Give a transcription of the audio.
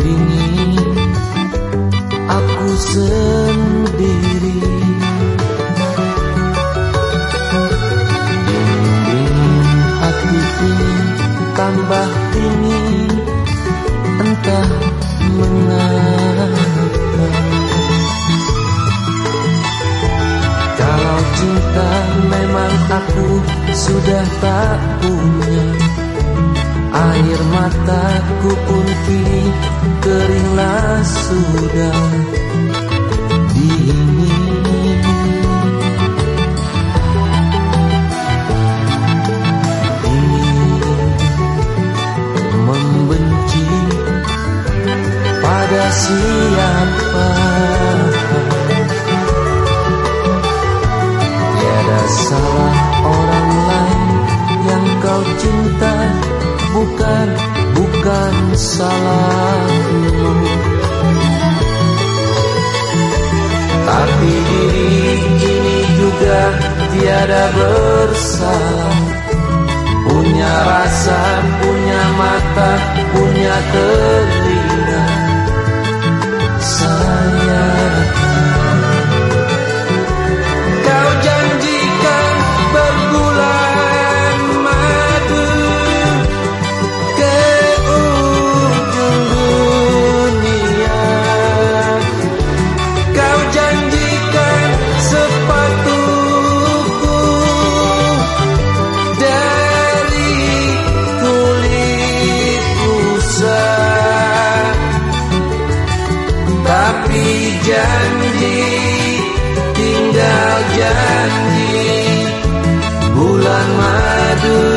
dingin Aku sendiri. Bimbing hatiku tambah dingin Entah mengapa. Kalau cinta memang aku sudah tak punya. Air mataku pun kini keringlah sudah dingin. Ingin membenci pada siapa salahmu. Tapi diri ini juga tiada bersalah. Punya rasa, punya mata, punya telinga janji tinggal janji. Bulan madu